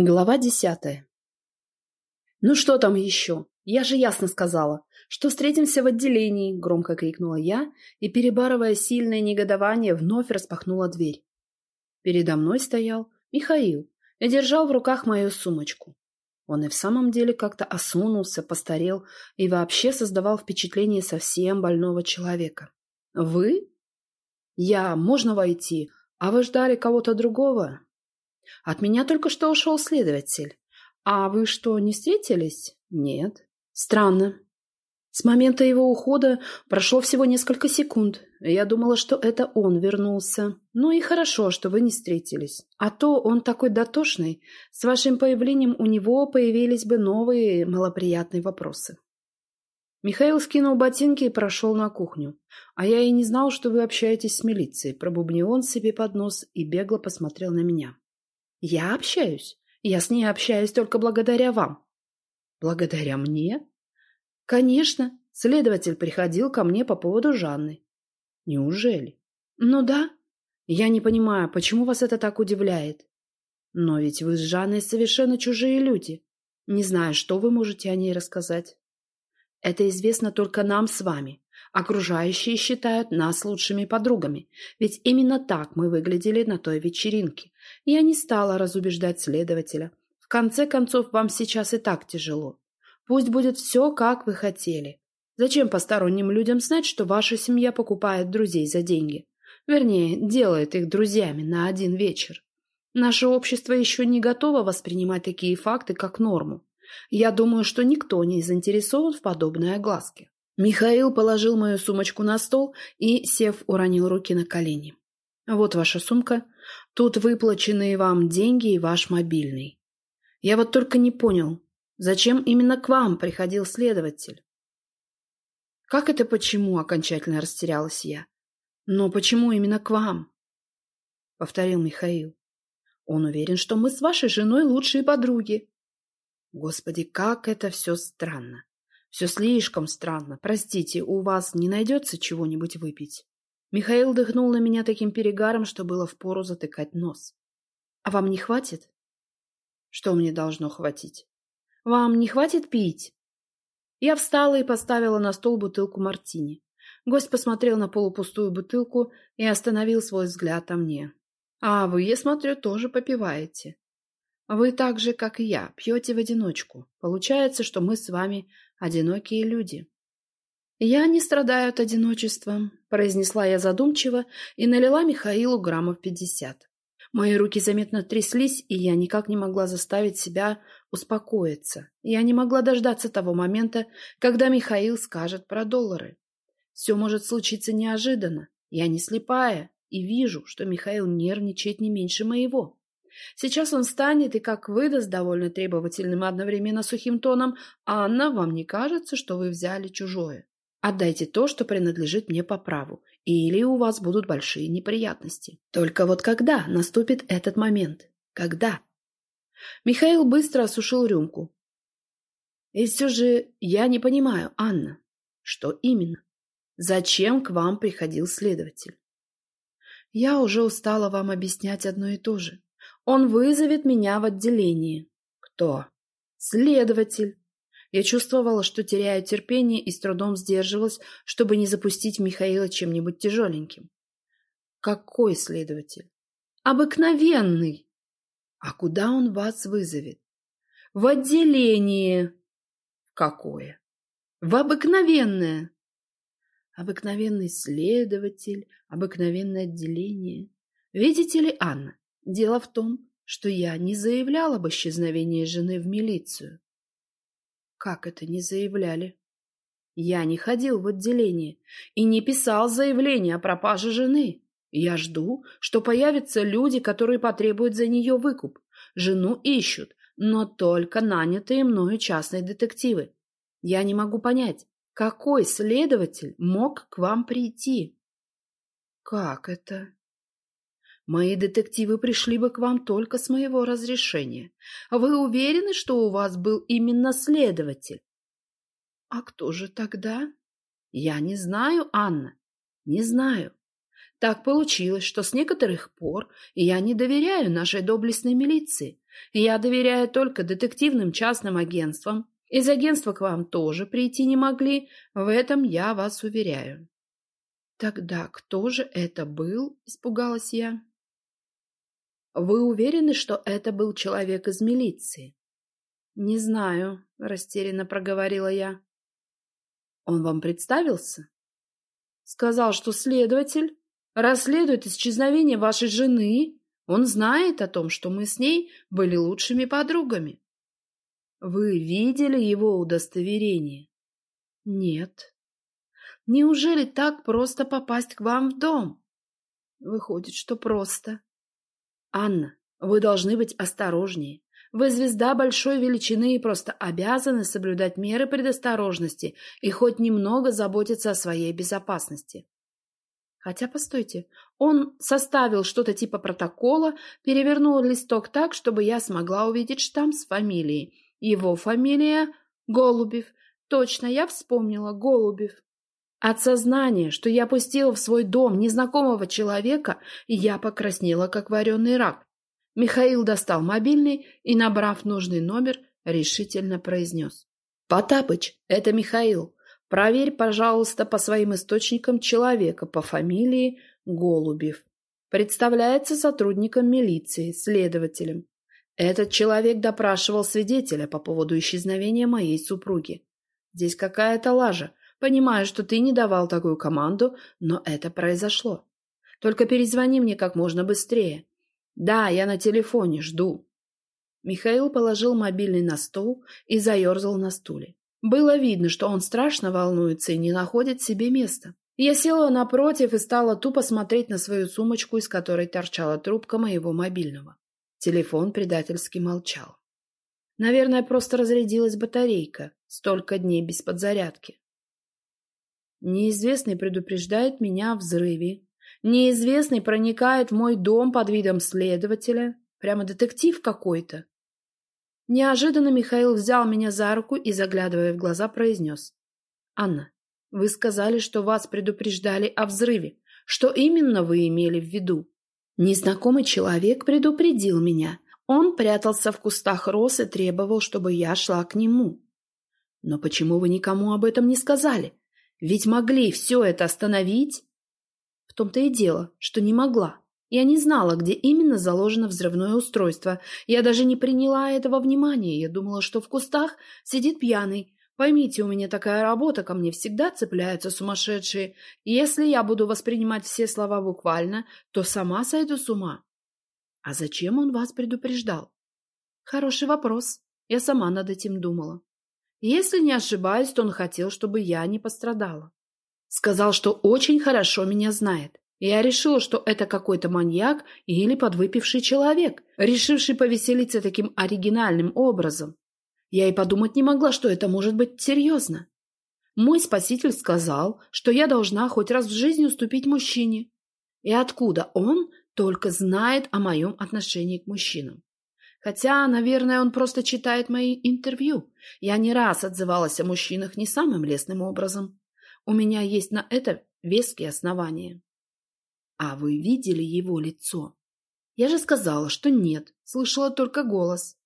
Глава десятая. «Ну что там еще? Я же ясно сказала, что встретимся в отделении!» – громко крикнула я и, перебарывая сильное негодование, вновь распахнула дверь. Передо мной стоял Михаил и держал в руках мою сумочку. Он и в самом деле как-то осунулся, постарел и вообще создавал впечатление совсем больного человека. «Вы?» «Я. Можно войти? А вы ждали кого-то другого?» От меня только что ушел следователь. А вы что, не встретились? Нет. Странно. С момента его ухода прошло всего несколько секунд. Я думала, что это он вернулся. Ну и хорошо, что вы не встретились. А то он такой дотошный. С вашим появлением у него появились бы новые малоприятные вопросы. Михаил скинул ботинки и прошел на кухню. А я и не знал, что вы общаетесь с милицией. Пробубнил он себе под нос и бегло посмотрел на меня. Я общаюсь. Я с ней общаюсь только благодаря вам. Благодаря мне? Конечно. Следователь приходил ко мне по поводу Жанны. Неужели? Ну да. Я не понимаю, почему вас это так удивляет. Но ведь вы с Жанной совершенно чужие люди. Не знаю, что вы можете о ней рассказать. Это известно только нам с вами. Окружающие считают нас лучшими подругами, ведь именно так мы выглядели на той вечеринке. Я не стала разубеждать следователя. В конце концов, вам сейчас и так тяжело. Пусть будет все, как вы хотели. Зачем посторонним людям знать, что ваша семья покупает друзей за деньги? Вернее, делает их друзьями на один вечер. Наше общество еще не готово воспринимать такие факты как норму. Я думаю, что никто не заинтересован в подобной огласке. Михаил положил мою сумочку на стол и, сев, уронил руки на колени. «Вот ваша сумка. Тут выплаченные вам деньги и ваш мобильный. Я вот только не понял, зачем именно к вам приходил следователь?» «Как это почему?» — окончательно растерялась я. «Но почему именно к вам?» — повторил Михаил. «Он уверен, что мы с вашей женой лучшие подруги». Господи, как это все странно. Все слишком странно. Простите, у вас не найдется чего-нибудь выпить? Михаил дыхнул на меня таким перегаром, что было впору затыкать нос. А вам не хватит? Что мне должно хватить? Вам не хватит пить? Я встала и поставила на стол бутылку мартини. Гость посмотрел на полупустую бутылку и остановил свой взгляд о мне. «А вы, я смотрю, тоже попиваете. Вы так же, как и я, пьете в одиночку. Получается, что мы с вами одинокие люди. «Я не страдаю от одиночества», — произнесла я задумчиво и налила Михаилу граммов пятьдесят. Мои руки заметно тряслись, и я никак не могла заставить себя успокоиться. Я не могла дождаться того момента, когда Михаил скажет про доллары. Все может случиться неожиданно. Я не слепая и вижу, что Михаил нервничает не меньше моего. Сейчас он встанет и как выдаст довольно требовательным одновременно сухим тоном «Анна, вам не кажется, что вы взяли чужое? Отдайте то, что принадлежит мне по праву, или у вас будут большие неприятности». Только вот когда наступит этот момент? Когда? Михаил быстро осушил рюмку. И все же я не понимаю, Анна, что именно? Зачем к вам приходил следователь? Я уже устала вам объяснять одно и то же. Он вызовет меня в отделение. Кто? Следователь. Я чувствовала, что теряю терпение и с трудом сдерживалась, чтобы не запустить Михаила чем-нибудь тяжеленьким. Какой следователь? Обыкновенный. А куда он вас вызовет? В отделение. Какое? В обыкновенное. Обыкновенный следователь, обыкновенное отделение. Видите ли, Анна, Дело в том, что я не заявлял об исчезновении жены в милицию. Как это не заявляли? Я не ходил в отделение и не писал заявление о пропаже жены. Я жду, что появятся люди, которые потребуют за нее выкуп. Жену ищут, но только нанятые мною частные детективы. Я не могу понять, какой следователь мог к вам прийти? Как это? Мои детективы пришли бы к вам только с моего разрешения. Вы уверены, что у вас был именно следователь? А кто же тогда? Я не знаю, Анна, не знаю. Так получилось, что с некоторых пор я не доверяю нашей доблестной милиции. Я доверяю только детективным частным агентствам. Из агентства к вам тоже прийти не могли, в этом я вас уверяю. Тогда кто же это был? Испугалась я. Вы уверены, что это был человек из милиции? Не знаю, растерянно проговорила я. Он вам представился? Сказал, что следователь расследует исчезновение вашей жены. Он знает о том, что мы с ней были лучшими подругами. Вы видели его удостоверение? Нет. Неужели так просто попасть к вам в дом? Выходит, что просто. Анна, вы должны быть осторожнее. Вы звезда большой величины и просто обязаны соблюдать меры предосторожности и хоть немного заботиться о своей безопасности. Хотя, постойте, он составил что-то типа протокола, перевернул листок так, чтобы я смогла увидеть штамп с фамилией. Его фамилия Голубев. Точно, я вспомнила, Голубев. От сознания, что я пустила в свой дом незнакомого человека, я покраснела, как вареный рак. Михаил достал мобильный и, набрав нужный номер, решительно произнес. «Потапыч, это Михаил. Проверь, пожалуйста, по своим источникам человека по фамилии Голубев. Представляется сотрудником милиции, следователем. Этот человек допрашивал свидетеля по поводу исчезновения моей супруги. Здесь какая-то лажа. Понимаю, что ты не давал такую команду, но это произошло. Только перезвони мне как можно быстрее. Да, я на телефоне, жду. Михаил положил мобильный на стол и заерзал на стуле. Было видно, что он страшно волнуется и не находит себе места. Я села напротив и стала тупо смотреть на свою сумочку, из которой торчала трубка моего мобильного. Телефон предательски молчал. Наверное, просто разрядилась батарейка. Столько дней без подзарядки. Неизвестный предупреждает меня о взрыве. Неизвестный проникает в мой дом под видом следователя. Прямо детектив какой-то. Неожиданно Михаил взял меня за руку и, заглядывая в глаза, произнес. «Анна, вы сказали, что вас предупреждали о взрыве. Что именно вы имели в виду?» Незнакомый человек предупредил меня. Он прятался в кустах роз и требовал, чтобы я шла к нему. «Но почему вы никому об этом не сказали? Ведь могли все это остановить. В том-то и дело, что не могла. Я не знала, где именно заложено взрывное устройство. Я даже не приняла этого внимания. Я думала, что в кустах сидит пьяный. Поймите, у меня такая работа, ко мне всегда цепляются сумасшедшие. И если я буду воспринимать все слова буквально, то сама сойду с ума. А зачем он вас предупреждал? Хороший вопрос. Я сама над этим думала. Если не ошибаюсь, то он хотел, чтобы я не пострадала. Сказал, что очень хорошо меня знает. Я решила, что это какой-то маньяк или подвыпивший человек, решивший повеселиться таким оригинальным образом. Я и подумать не могла, что это может быть серьезно. Мой спаситель сказал, что я должна хоть раз в жизни уступить мужчине. И откуда он только знает о моем отношении к мужчинам? Хотя, наверное, он просто читает мои интервью. Я не раз отзывалась о мужчинах не самым лестным образом. У меня есть на это веские основания. А вы видели его лицо? Я же сказала, что нет, слышала только голос.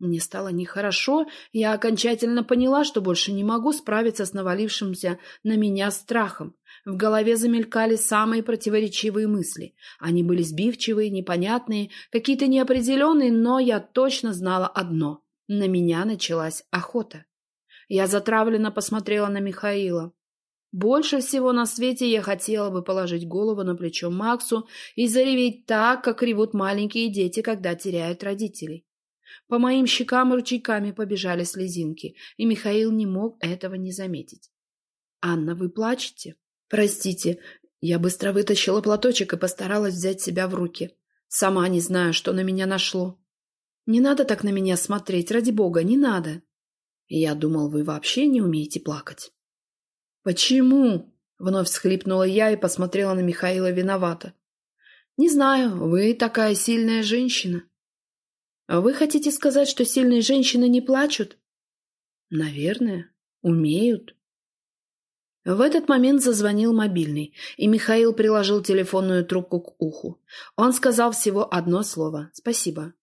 Мне стало нехорошо, я окончательно поняла, что больше не могу справиться с навалившимся на меня страхом. В голове замелькали самые противоречивые мысли. Они были сбивчивые, непонятные, какие-то неопределенные, но я точно знала одно. На меня началась охота. Я затравленно посмотрела на Михаила. Больше всего на свете я хотела бы положить голову на плечо Максу и зареветь так, как ревут маленькие дети, когда теряют родителей. По моим щекам ручейками побежали слезинки, и Михаил не мог этого не заметить. «Анна, вы плачете?» «Простите». Я быстро вытащила платочек и постаралась взять себя в руки. Сама не знаю, что на меня нашло. «Не надо так на меня смотреть, ради бога, не надо». Я думал, вы вообще не умеете плакать. «Почему?» — вновь всхлипнула я и посмотрела на Михаила виновато. «Не знаю, вы такая сильная женщина». «А вы хотите сказать, что сильные женщины не плачут?» «Наверное, умеют». В этот момент зазвонил мобильный, и Михаил приложил телефонную трубку к уху. Он сказал всего одно слово «Спасибо».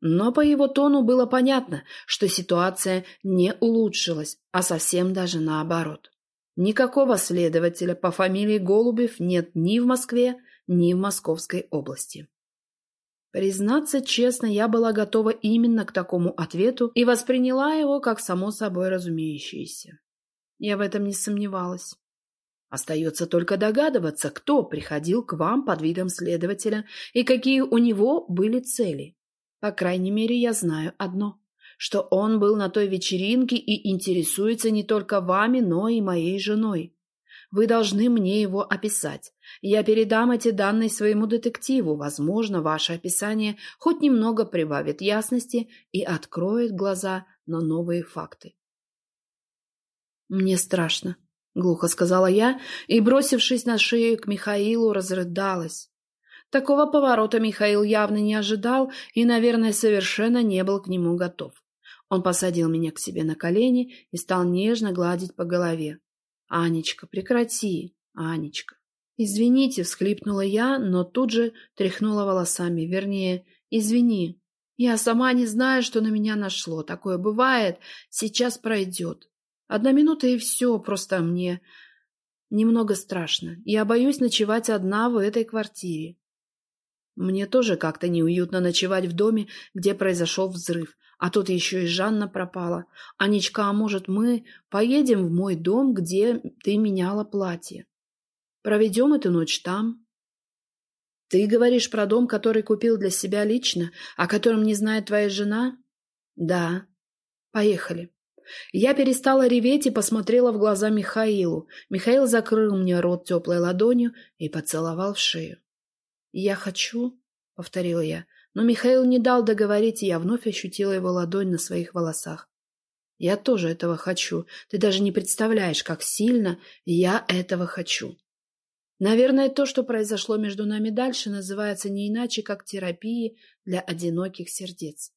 Но по его тону было понятно, что ситуация не улучшилась, а совсем даже наоборот. Никакого следователя по фамилии Голубев нет ни в Москве, ни в Московской области. Признаться честно, я была готова именно к такому ответу и восприняла его как само собой разумеющееся. Я в этом не сомневалась. Остается только догадываться, кто приходил к вам под видом следователя и какие у него были цели. По крайней мере, я знаю одно, что он был на той вечеринке и интересуется не только вами, но и моей женой. Вы должны мне его описать. Я передам эти данные своему детективу. Возможно, ваше описание хоть немного прибавит ясности и откроет глаза на новые факты. «Мне страшно», — глухо сказала я и, бросившись на шею к Михаилу, разрыдалась. Такого поворота Михаил явно не ожидал и, наверное, совершенно не был к нему готов. Он посадил меня к себе на колени и стал нежно гладить по голове. «Анечка, прекрати! Анечка!» «Извините», — всхлипнула я, но тут же тряхнула волосами. Вернее, «Извини. Я сама не знаю, что на меня нашло. Такое бывает. Сейчас пройдет. Одна минута и все. Просто мне немного страшно. Я боюсь ночевать одна в этой квартире. Мне тоже как-то неуютно ночевать в доме, где произошел взрыв. А тут еще и Жанна пропала. Анечка, а может, мы поедем в мой дом, где ты меняла платье? Проведем эту ночь там? Ты говоришь про дом, который купил для себя лично, о котором не знает твоя жена? Да. Поехали. Я перестала реветь и посмотрела в глаза Михаилу. Михаил закрыл мне рот теплой ладонью и поцеловал в шею. «Я хочу», — повторила я, но Михаил не дал договорить, и я вновь ощутила его ладонь на своих волосах. «Я тоже этого хочу. Ты даже не представляешь, как сильно я этого хочу». Наверное, то, что произошло между нами дальше, называется не иначе, как терапией для одиноких сердец.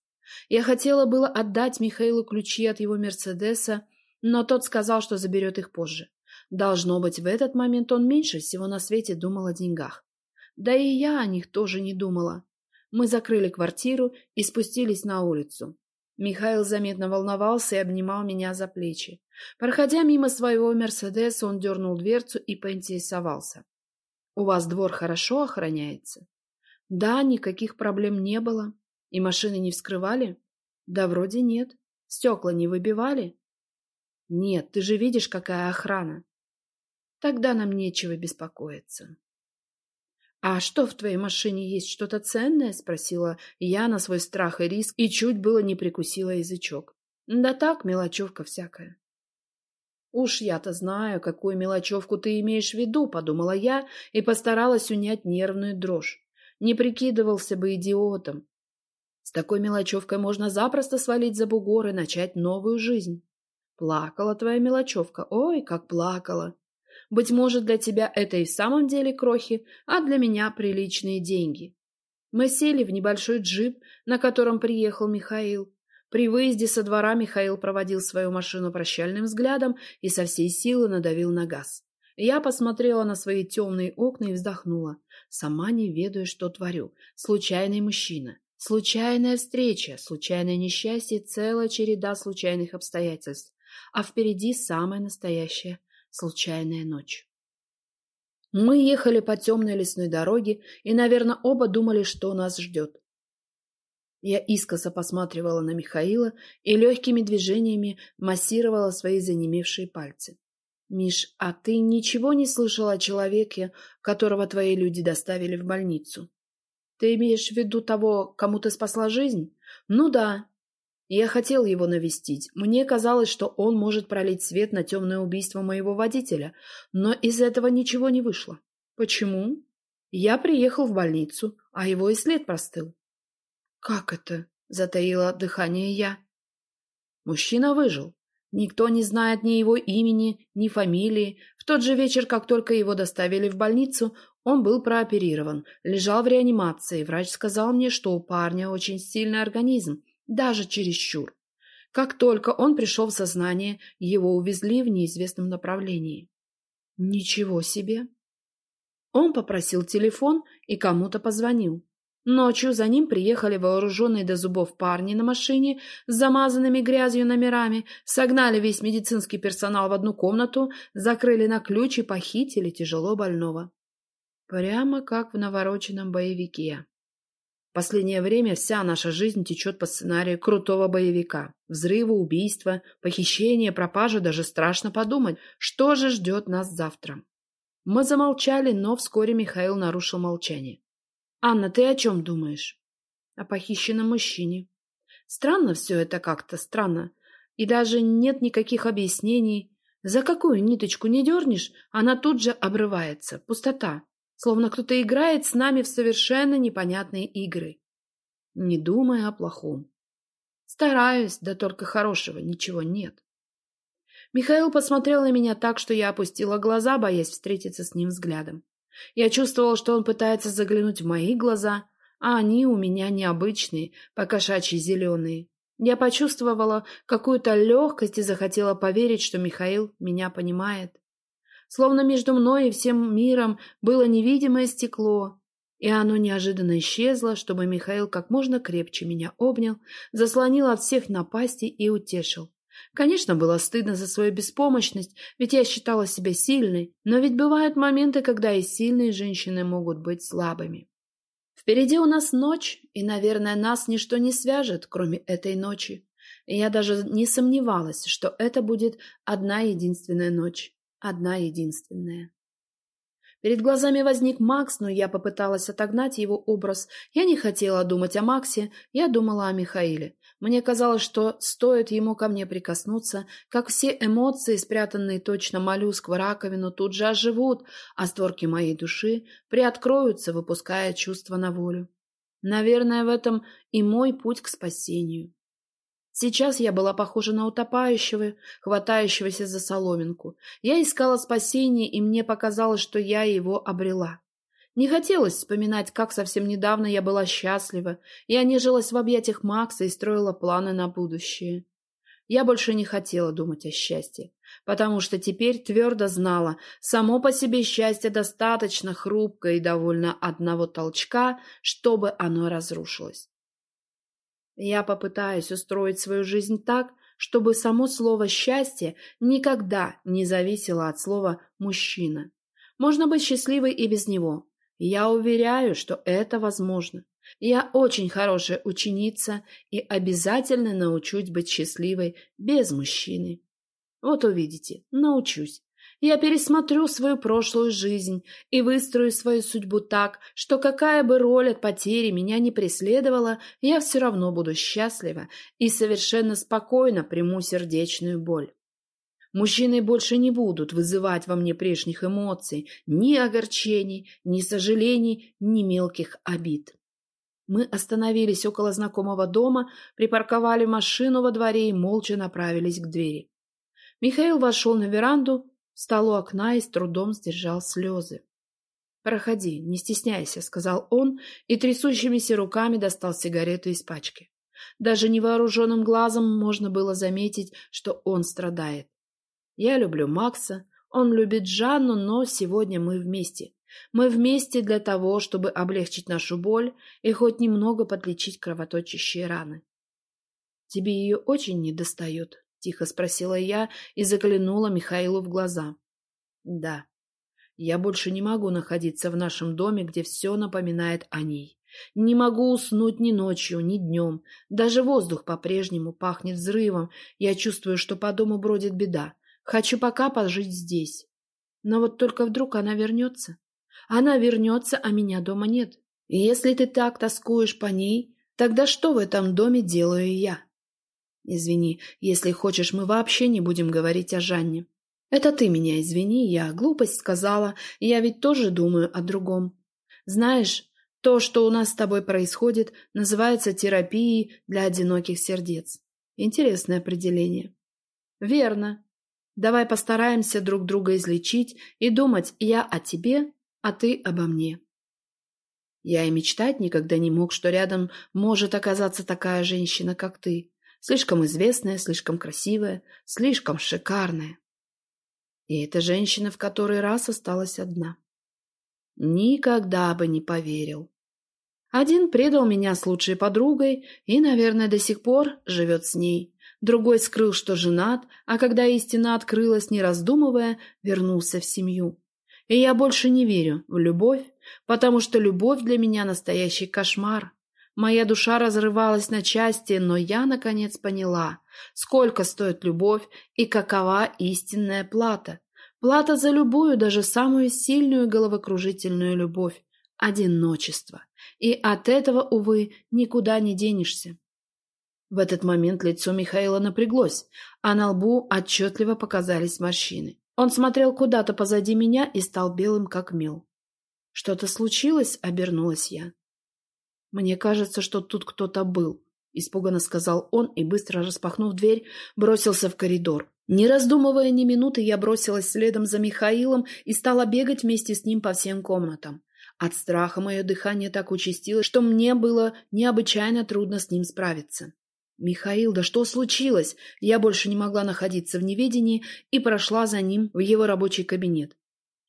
Я хотела было отдать Михаилу ключи от его Мерседеса, но тот сказал, что заберет их позже. Должно быть, в этот момент он меньше всего на свете думал о деньгах. Да и я о них тоже не думала. Мы закрыли квартиру и спустились на улицу. Михаил заметно волновался и обнимал меня за плечи. Проходя мимо своего «Мерседеса», он дернул дверцу и поинтересовался. «У вас двор хорошо охраняется?» «Да, никаких проблем не было. И машины не вскрывали?» «Да вроде нет. Стекла не выбивали?» «Нет, ты же видишь, какая охрана». «Тогда нам нечего беспокоиться». «А что в твоей машине есть что-то ценное?» — спросила я на свой страх и риск и чуть было не прикусила язычок. «Да так, мелочевка всякая». «Уж я-то знаю, какую мелочевку ты имеешь в виду», — подумала я и постаралась унять нервную дрожь. Не прикидывался бы идиотом. С такой мелочевкой можно запросто свалить за бугор и начать новую жизнь. Плакала твоя мелочевка, ой, как плакала. Быть может, для тебя это и в самом деле крохи, а для меня приличные деньги. Мы сели в небольшой джип, на котором приехал Михаил. При выезде со двора Михаил проводил свою машину прощальным взглядом и со всей силы надавил на газ. Я посмотрела на свои темные окна и вздохнула. Сама не ведаю, что творю. Случайный мужчина. Случайная встреча, случайное несчастье, целая череда случайных обстоятельств. А впереди самое настоящее случайная ночь. Мы ехали по темной лесной дороге и, наверное, оба думали, что нас ждет. Я искоса посматривала на Михаила и легкими движениями массировала свои занемевшие пальцы. «Миш, а ты ничего не слышал о человеке, которого твои люди доставили в больницу? Ты имеешь в виду того, кому ты спасла жизнь? Ну да, я хотел его навестить. Мне казалось, что он может пролить свет на темное убийство моего водителя, но из этого ничего не вышло. Почему? Я приехал в больницу, а его и след простыл. Как это? Затаила дыхание я. Мужчина выжил. Никто не знает ни его имени, ни фамилии. В тот же вечер, как только его доставили в больницу, он был прооперирован, лежал в реанимации. Врач сказал мне, что у парня очень сильный организм, даже чересчур. Как только он пришел в сознание, его увезли в неизвестном направлении. Ничего себе! Он попросил телефон и кому-то позвонил. Ночью за ним приехали вооруженные до зубов парни на машине с замазанными грязью номерами, согнали весь медицинский персонал в одну комнату, закрыли на ключ и похитили тяжело больного. Прямо как в навороченном боевике. В последнее время вся наша жизнь течет по сценарию крутого боевика. Взрывы, убийства, похищение, пропажа, даже страшно подумать, что же ждет нас завтра. Мы замолчали, но вскоре Михаил нарушил молчание. «Анна, ты о чем думаешь?» «О похищенном мужчине. Странно все это как-то, странно. И даже нет никаких объяснений. За какую ниточку не дернешь, она тут же обрывается. Пустота. Словно кто-то играет с нами в совершенно непонятные игры. Не думая о плохом. Стараюсь, да только хорошего ничего нет. Михаил посмотрел на меня так, что я опустила глаза, боясь встретиться с ним взглядом. Я чувствовала, что он пытается заглянуть в мои глаза, а они у меня необычные, покошачьи зеленые. Я почувствовала какую-то легкость и захотела поверить, что Михаил меня понимает. Словно между мной и всем миром было невидимое стекло, и оно неожиданно исчезло, чтобы Михаил как можно крепче меня обнял, заслонил от всех напасти и утешил. Конечно, было стыдно за свою беспомощность, ведь я считала себя сильной, но ведь бывают моменты, когда и сильные женщины могут быть слабыми. Впереди у нас ночь, и, наверное, нас ничто не свяжет, кроме этой ночи. И я даже не сомневалась, что это будет одна единственная ночь. Одна единственная. Перед глазами возник Макс, но я попыталась отогнать его образ. Я не хотела думать о Максе, я думала о Михаиле. Мне казалось, что стоит ему ко мне прикоснуться, как все эмоции, спрятанные точно моллюск в раковину, тут же оживут, а створки моей души приоткроются, выпуская чувства на волю. Наверное, в этом и мой путь к спасению. Сейчас я была похожа на утопающего, хватающегося за соломинку. Я искала спасения, и мне показалось, что я его обрела. Не хотелось вспоминать, как совсем недавно я была счастлива. Я нежилась в объятиях Макса и строила планы на будущее. Я больше не хотела думать о счастье, потому что теперь твердо знала, само по себе счастье достаточно хрупкое и довольно одного толчка, чтобы оно разрушилось. Я попытаюсь устроить свою жизнь так, чтобы само слово «счастье» никогда не зависело от слова «мужчина». Можно быть счастливой и без него, я уверяю, что это возможно. Я очень хорошая ученица и обязательно научусь быть счастливой без мужчины. Вот увидите, научусь. Я пересмотрю свою прошлую жизнь и выстрою свою судьбу так, что какая бы роль от потери меня не преследовала, я все равно буду счастлива и совершенно спокойно приму сердечную боль. Мужчины больше не будут вызывать во мне прежних эмоций, ни огорчений, ни сожалений, ни мелких обид. Мы остановились около знакомого дома, припарковали машину во дворе и молча направились к двери. Михаил вошел на веранду, встал у окна и с трудом сдержал слезы. «Проходи, не стесняйся», — сказал он и трясущимися руками достал сигарету из пачки. Даже невооруженным глазом можно было заметить, что он страдает. Я люблю Макса, он любит Жанну, но сегодня мы вместе. Мы вместе для того, чтобы облегчить нашу боль и хоть немного подлечить кровоточащие раны. «Тебе ее очень недостает?» — тихо спросила я и заглянула Михаилу в глаза. «Да. Я больше не могу находиться в нашем доме, где все напоминает о ней. Не могу уснуть ни ночью, ни днем. Даже воздух по-прежнему пахнет взрывом. Я чувствую, что по дому бродит беда. Хочу пока пожить здесь. Но вот только вдруг она вернется. Она вернется, а меня дома нет. И если ты так тоскуешь по ней, тогда что в этом доме делаю я? Извини, если хочешь, мы вообще не будем говорить о Жанне. Это ты меня извини, я глупость сказала, я ведь тоже думаю о другом. Знаешь, то, что у нас с тобой происходит, называется терапией для одиноких сердец. Интересное определение. Верно, Давай постараемся друг друга излечить и думать я о тебе, а ты обо мне. Я и мечтать никогда не мог, что рядом может оказаться такая женщина, как ты. Слишком известная, слишком красивая, слишком шикарная. И эта женщина в который раз осталась одна. Никогда бы не поверил. Один предал меня с лучшей подругой и, наверное, до сих пор живет с ней. Другой скрыл, что женат, а когда истина открылась, не раздумывая, вернулся в семью. И я больше не верю в любовь, потому что любовь для меня настоящий кошмар. Моя душа разрывалась на части, но я, наконец, поняла, сколько стоит любовь и какова истинная плата. Плата за любую, даже самую сильную головокружительную любовь – одиночество. И от этого, увы, никуда не денешься. В этот момент лицо Михаила напряглось, а на лбу отчетливо показались морщины. Он смотрел куда-то позади меня и стал белым, как мел. «Что-то случилось?» — обернулась я. «Мне кажется, что тут кто-то был», — испуганно сказал он и, быстро распахнув дверь, бросился в коридор. Не раздумывая ни минуты, я бросилась следом за Михаилом и стала бегать вместе с ним по всем комнатам. От страха мое дыхание так участилось, что мне было необычайно трудно с ним справиться. «Михаил, да что случилось?» Я больше не могла находиться в неведении и прошла за ним в его рабочий кабинет.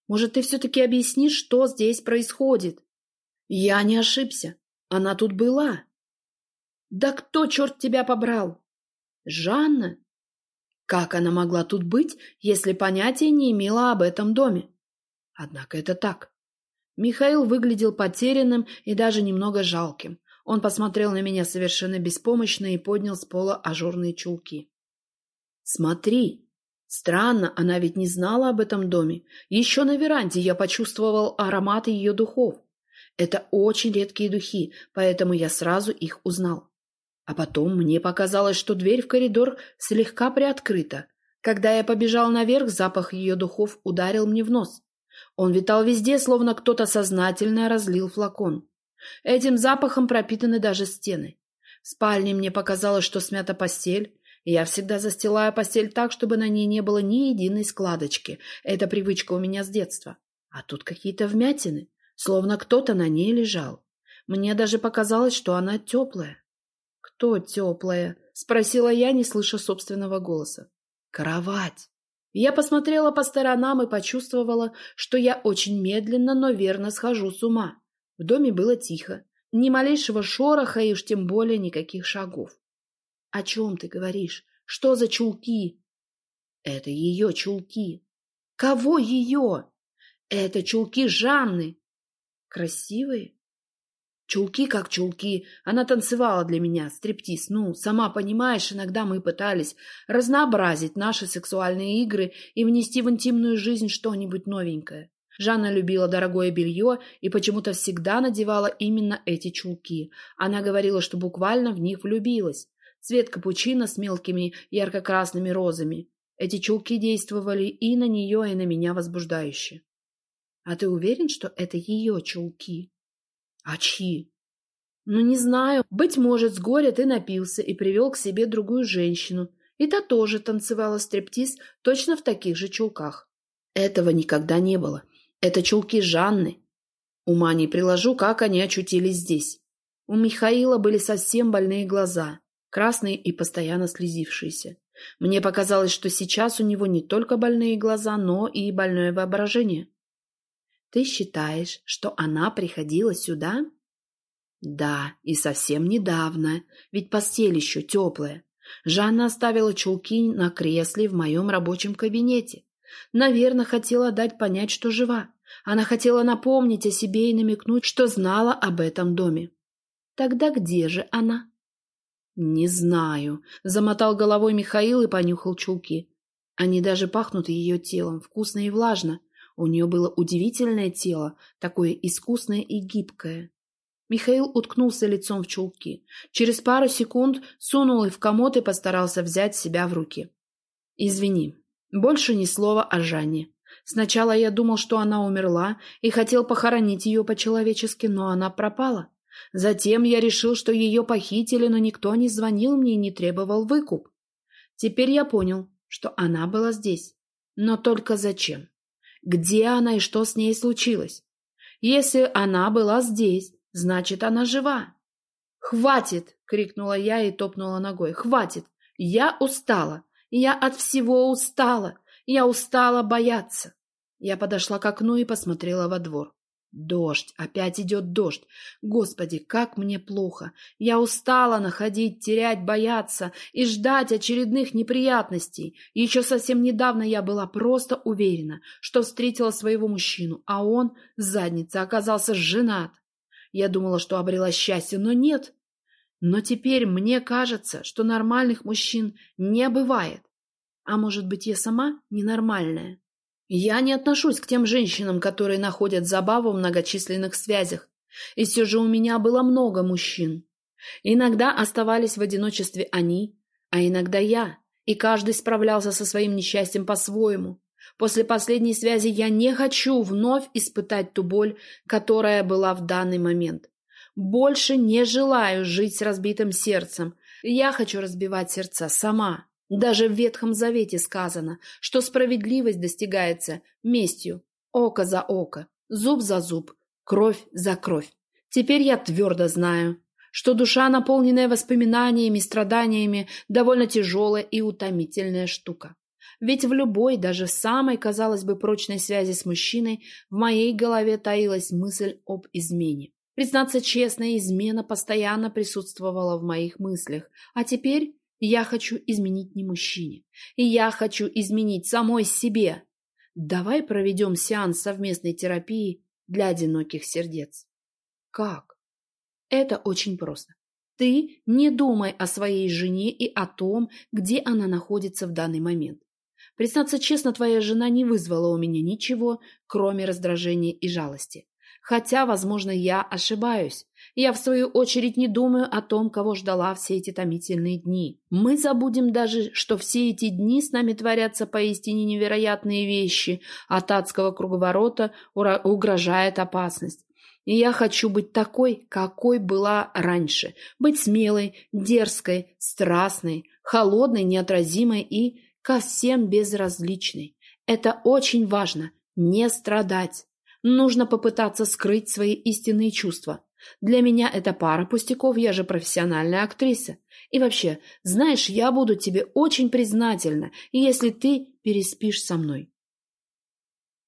«Может, ты все-таки объяснишь, что здесь происходит?» «Я не ошибся. Она тут была». «Да кто, черт, тебя побрал?» «Жанна?» Как она могла тут быть, если понятия не имела об этом доме? Однако это так. Михаил выглядел потерянным и даже немного жалким. Он посмотрел на меня совершенно беспомощно и поднял с пола ажурные чулки. «Смотри! Странно, она ведь не знала об этом доме. Еще на веранде я почувствовал аромат ее духов. Это очень редкие духи, поэтому я сразу их узнал. А потом мне показалось, что дверь в коридор слегка приоткрыта. Когда я побежал наверх, запах ее духов ударил мне в нос. Он витал везде, словно кто-то сознательно разлил флакон. Этим запахом пропитаны даже стены. В спальне мне показалось, что смята постель. Я всегда застилаю постель так, чтобы на ней не было ни единой складочки. Это привычка у меня с детства. А тут какие-то вмятины, словно кто-то на ней лежал. Мне даже показалось, что она теплая. «Кто теплая?» — спросила я, не слыша собственного голоса. «Кровать». Я посмотрела по сторонам и почувствовала, что я очень медленно, но верно схожу с ума. В доме было тихо, ни малейшего шороха и уж тем более никаких шагов. — О чем ты говоришь? Что за чулки? — Это ее чулки. — Кого ее? — Это чулки Жанны. — Красивые? Чулки как чулки. Она танцевала для меня, стриптиз. Ну, сама понимаешь, иногда мы пытались разнообразить наши сексуальные игры и внести в интимную жизнь что-нибудь новенькое. Жанна любила дорогое белье и почему-то всегда надевала именно эти чулки. Она говорила, что буквально в них влюбилась. Цвет капучино с мелкими ярко-красными розами. Эти чулки действовали и на нее, и на меня возбуждающе. А ты уверен, что это ее чулки? А чьи? Ну, не знаю. Быть может, с горя ты напился и привел к себе другую женщину. И та тоже танцевала стриптиз точно в таких же чулках. Этого никогда не было. Это чулки Жанны. Ума не приложу, как они очутились здесь. У Михаила были совсем больные глаза, красные и постоянно слезившиеся. Мне показалось, что сейчас у него не только больные глаза, но и больное воображение. Ты считаешь, что она приходила сюда? Да, и совсем недавно, ведь постель еще теплая. Жанна оставила чулки на кресле в моем рабочем кабинете. Наверное, хотела дать понять, что жива. Она хотела напомнить о себе и намекнуть, что знала об этом доме. Тогда где же она? Не знаю, замотал головой Михаил и понюхал чулки. Они даже пахнут ее телом, вкусно и влажно. У нее было удивительное тело, такое искусное и гибкое. Михаил уткнулся лицом в чулки. Через пару секунд сунул их в комод и постарался взять себя в руки. «Извини, больше ни слова о Жанне. Сначала я думал, что она умерла, и хотел похоронить ее по-человечески, но она пропала. Затем я решил, что ее похитили, но никто не звонил мне и не требовал выкуп. Теперь я понял, что она была здесь. Но только зачем? Где она и что с ней случилось? Если она была здесь, значит, она жива. «Хватит!» — крикнула я и топнула ногой. «Хватит! Я устала! Я от всего устала. Я устала бояться. Я подошла к окну и посмотрела во двор. Дождь, опять идет дождь. Господи, как мне плохо. Я устала находить, терять, бояться и ждать очередных неприятностей. Еще совсем недавно я была просто уверена, что встретила своего мужчину, а он, задница, оказался женат. Я думала, что обрела счастье, но нет. Но теперь мне кажется, что нормальных мужчин не бывает. А может быть, я сама ненормальная? Я не отношусь к тем женщинам, которые находят забаву в многочисленных связях. И все же у меня было много мужчин. Иногда оставались в одиночестве они, а иногда я, и каждый справлялся со своим несчастьем по-своему. После последней связи я не хочу вновь испытать ту боль, которая была в данный момент. Больше не желаю жить с разбитым сердцем. Я хочу разбивать сердца сама. Даже в Ветхом Завете сказано, что справедливость достигается местью, око за око, зуб за зуб, кровь за кровь. Теперь я твердо знаю, что душа, наполненная воспоминаниями страданиями, довольно тяжелая и утомительная штука. Ведь в любой, даже самой, казалось бы, прочной связи с мужчиной в моей голове таилась мысль об измене. Признаться честно, измена постоянно присутствовала в моих мыслях, а теперь я хочу изменить не мужчине. И я хочу изменить самой себе. Давай проведем сеанс совместной терапии для одиноких сердец. Как? Это очень просто. Ты не думай о своей жене и о том, где она находится в данный момент. Признаться честно, твоя жена не вызвала у меня ничего, кроме раздражения и жалости. Хотя, возможно, я ошибаюсь. Я, в свою очередь, не думаю о том, кого ждала все эти томительные дни. Мы забудем даже, что все эти дни с нами творятся поистине невероятные вещи. От адского круговорота угрожает опасность. И я хочу быть такой, какой была раньше. Быть смелой, дерзкой, страстной, холодной, неотразимой и ко всем безразличной. Это очень важно. Не страдать. Нужно попытаться скрыть свои истинные чувства. Для меня это пара пустяков, я же профессиональная актриса. И вообще, знаешь, я буду тебе очень признательна, если ты переспишь со мной.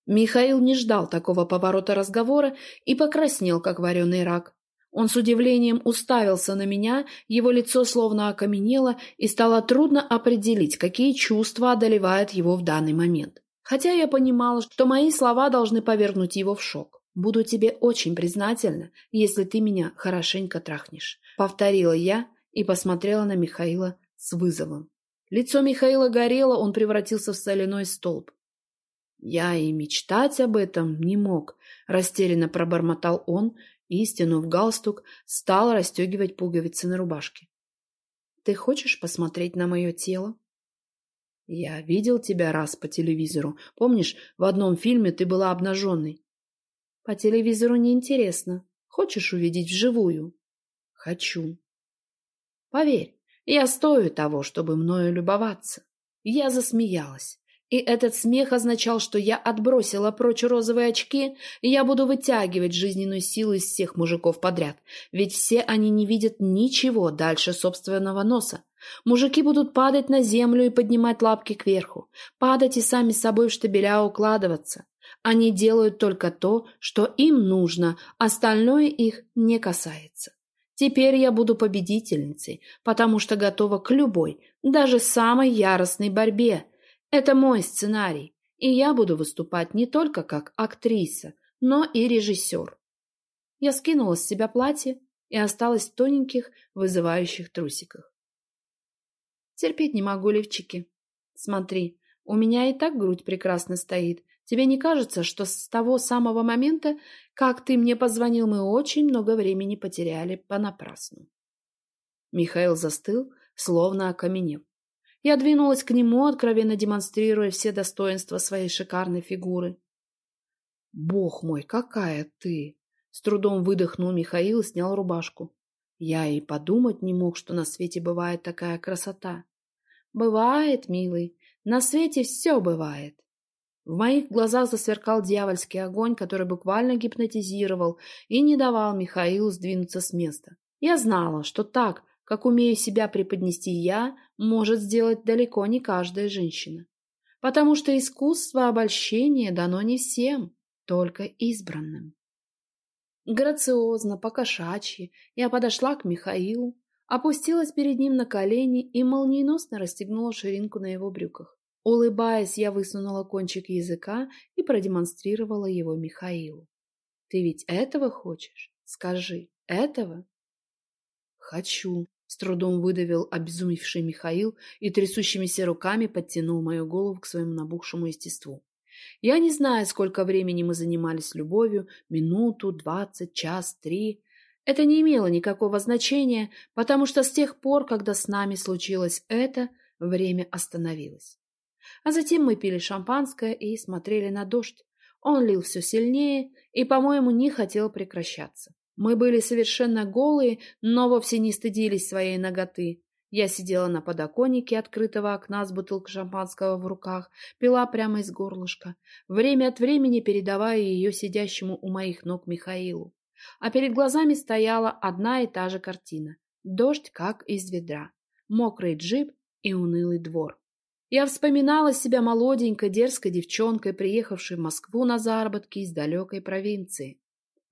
Михаил не ждал такого поворота разговора и покраснел, как вареный рак. Он с удивлением уставился на меня, его лицо словно окаменело, и стало трудно определить, какие чувства одолевают его в данный момент. Хотя я понимала, что мои слова должны повергнуть его в шок. «Буду тебе очень признательна, если ты меня хорошенько трахнешь», — повторила я и посмотрела на Михаила с вызовом. Лицо Михаила горело, он превратился в соляной столб. «Я и мечтать об этом не мог», — растерянно пробормотал он и, стянув галстук, стал расстегивать пуговицы на рубашке. «Ты хочешь посмотреть на мое тело?» Я видел тебя раз по телевизору. Помнишь, в одном фильме ты была обнаженной? По телевизору неинтересно. Хочешь увидеть вживую? Хочу. Поверь, я стою того, чтобы мною любоваться. Я засмеялась. И этот смех означал, что я отбросила прочь розовые очки, и я буду вытягивать жизненную силу из всех мужиков подряд, ведь все они не видят ничего дальше собственного носа. Мужики будут падать на землю и поднимать лапки кверху, падать и сами собой в штабеля укладываться. Они делают только то, что им нужно, остальное их не касается. Теперь я буду победительницей, потому что готова к любой, даже самой яростной борьбе, это мой сценарий, и я буду выступать не только как актриса, но и режиссер. Я скинула с себя платье и осталась в тоненьких, вызывающих трусиках. Терпеть не могу лифчики. Смотри, у меня и так грудь прекрасно стоит. Тебе не кажется, что с того самого момента, как ты мне позвонил, мы очень много времени потеряли понапрасну? Михаил застыл, словно окаменев. Я двинулась к нему, откровенно демонстрируя все достоинства своей шикарной фигуры. «Бог мой, какая ты!» С трудом выдохнул Михаил и снял рубашку. Я и подумать не мог, что на свете бывает такая красота. «Бывает, милый, на свете все бывает». В моих глазах засверкал дьявольский огонь, который буквально гипнотизировал и не давал Михаилу сдвинуться с места. Я знала, что так, как умею себя преподнести я, может сделать далеко не каждая женщина. Потому что искусство обольщения дано не всем, только избранным. Грациозно, покошачьи, я подошла к Михаилу, опустилась перед ним на колени и молниеносно расстегнула ширинку на его брюках. Улыбаясь, я высунула кончик языка и продемонстрировала его Михаилу. «Ты ведь этого хочешь? Скажи, этого?» «Хочу», — с трудом выдавил обезумевший Михаил и трясущимися руками подтянул мою голову к своему набухшему естеству. Я не знаю, сколько времени мы занимались любовью, минуту, двадцать, час, три. Это не имело никакого значения, потому что с тех пор, когда с нами случилось это, время остановилось. А затем мы пили шампанское и смотрели на дождь. Он лил все сильнее и, по-моему, не хотел прекращаться. Мы были совершенно голые, но вовсе не стыдились своей ноготы. Я сидела на подоконнике открытого окна с бутылкой шампанского в руках, пила прямо из горлышка, время от времени передавая ее сидящему у моих ног Михаилу. А перед глазами стояла одна и та же картина. Дождь, как из ведра, мокрый джип и унылый двор. Я вспоминала себя молоденькой, дерзкой девчонкой, приехавшей в Москву на заработки из далекой провинции.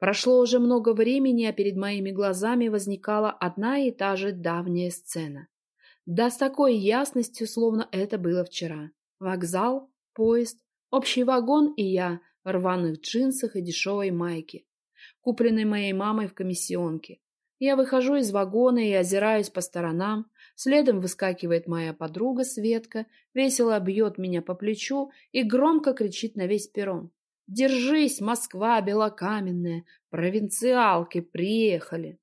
Прошло уже много времени, а перед моими глазами возникала одна и та же давняя сцена. Да с такой ясностью, словно это было вчера. Вокзал, поезд, общий вагон и я в рваных джинсах и дешевой майке, купленной моей мамой в комиссионке. Я выхожу из вагона и озираюсь по сторонам, Следом выскакивает моя подруга Светка, весело бьет меня по плечу и громко кричит на весь перрон. «Держись, Москва белокаменная! Провинциалки приехали!»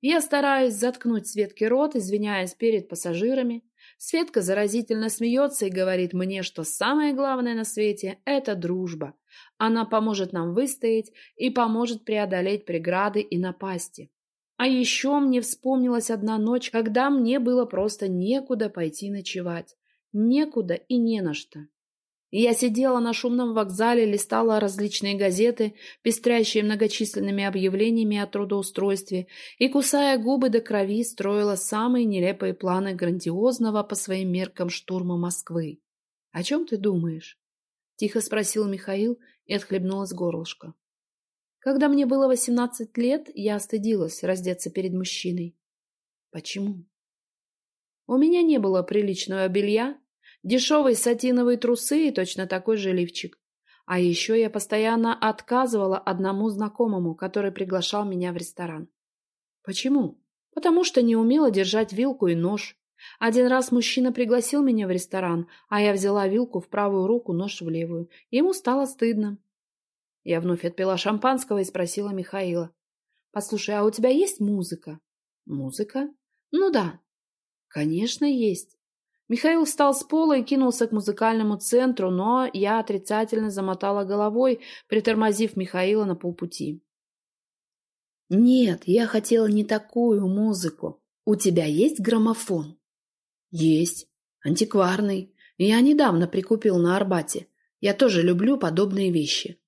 Я стараюсь заткнуть Светке рот, извиняясь перед пассажирами. Светка заразительно смеется и говорит мне, что самое главное на свете – это дружба. Она поможет нам выстоять и поможет преодолеть преграды и напасти. А еще мне вспомнилась одна ночь, когда мне было просто некуда пойти ночевать. Некуда и не на что. Я сидела на шумном вокзале, листала различные газеты, пестрящие многочисленными объявлениями о трудоустройстве, и, кусая губы до крови, строила самые нелепые планы грандиозного по своим меркам штурма Москвы. — О чем ты думаешь? — тихо спросил Михаил и отхлебнул из горлышка. Когда мне было восемнадцать лет, я стыдилась раздеться перед мужчиной. Почему? У меня не было приличного белья, дешевые сатиновые трусы и точно такой же лифчик. А еще я постоянно отказывала одному знакомому, который приглашал меня в ресторан. Почему? Потому что не умела держать вилку и нож. Один раз мужчина пригласил меня в ресторан, а я взяла вилку в правую руку, нож в левую. Ему стало стыдно. Я вновь отпила шампанского и спросила Михаила. «Послушай, а у тебя есть музыка?» «Музыка?» «Ну да». «Конечно, есть». Михаил встал с пола и кинулся к музыкальному центру, но я отрицательно замотала головой, притормозив Михаила на полпути. «Нет, я хотела не такую музыку. У тебя есть граммофон?» «Есть. Антикварный. Я недавно прикупил на Арбате. Я тоже люблю подобные вещи.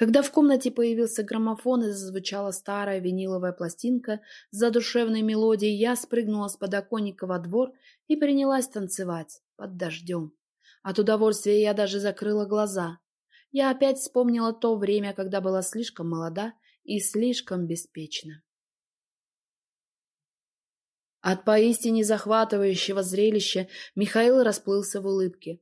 Когда в комнате появился граммофон и зазвучала старая виниловая пластинка с задушевной мелодией, я спрыгнула с подоконника во двор и принялась танцевать под дождем. От удовольствия я даже закрыла глаза. Я опять вспомнила то время, когда была слишком молода и слишком беспечна. От поистине захватывающего зрелища Михаил расплылся в улыбке.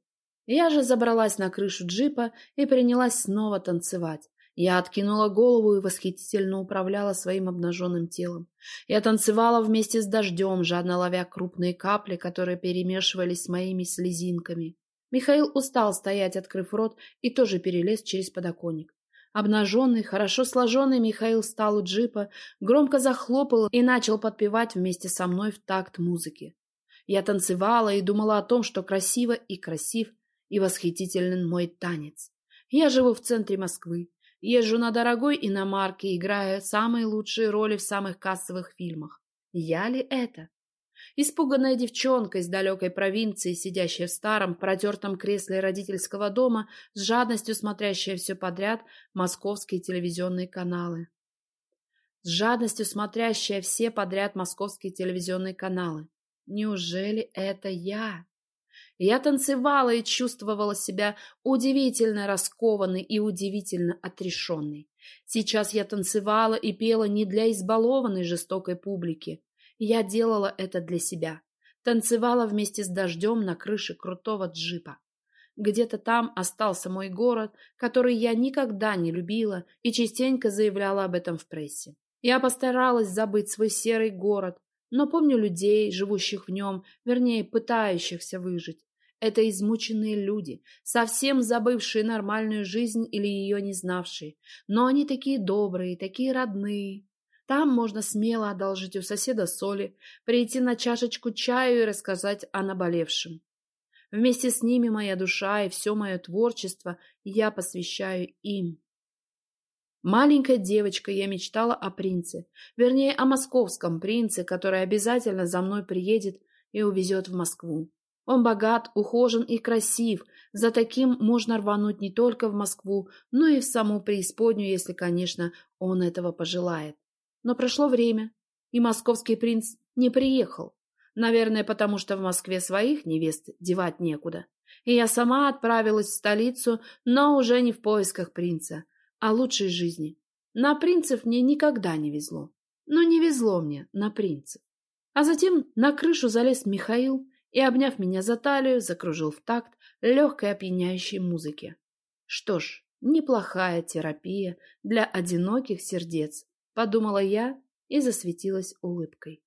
Я же забралась на крышу джипа и принялась снова танцевать. Я откинула голову и восхитительно управляла своим обнаженным телом. Я танцевала вместе с дождем, жадно ловя крупные капли, которые перемешивались с моими слезинками. Михаил устал стоять, открыв рот, и тоже перелез через подоконник. Обнаженный, хорошо сложенный Михаил встал у джипа, громко захлопал и начал подпевать вместе со мной в такт музыки. Я танцевала и думала о том, что красиво и красив и восхитителен мой танец. Я живу в центре Москвы, езжу на дорогой иномарке, играя самые лучшие роли в самых кассовых фильмах. Я ли это? Испуганная девчонка из далекой провинции, сидящая в старом протертом кресле родительского дома, с жадностью смотрящая все подряд московские телевизионные каналы. С жадностью смотрящая все подряд московские телевизионные каналы. Неужели это я? Я танцевала и чувствовала себя удивительно раскованной и удивительно отрешенной. Сейчас я танцевала и пела не для избалованной жестокой публики. Я делала это для себя. Танцевала вместе с дождем на крыше крутого джипа. Где-то там остался мой город, который я никогда не любила и частенько заявляла об этом в прессе. Я постаралась забыть свой серый город, но помню людей, живущих в нем, вернее, пытающихся выжить. Это измученные люди, совсем забывшие нормальную жизнь или ее не знавшие. Но они такие добрые, такие родные. Там можно смело одолжить у соседа соли, прийти на чашечку чаю и рассказать о наболевшем. Вместе с ними моя душа и все мое творчество я посвящаю им. Маленькая девочка, я мечтала о принце, вернее, о московском принце, который обязательно за мной приедет и увезет в Москву. Он богат, ухожен и красив. За таким можно рвануть не только в Москву, но и в саму преисподнюю, если, конечно, он этого пожелает. Но прошло время, и московский принц не приехал. Наверное, потому что в Москве своих невест девать некуда. И я сама отправилась в столицу, но уже не в поисках принца, а лучшей жизни. На принцев мне никогда не везло. Но не везло мне на принцев. А затем на крышу залез Михаил и, обняв меня за талию, закружил в такт легкой опьяняющей музыки. Что ж, неплохая терапия для одиноких сердец, подумала я и засветилась улыбкой.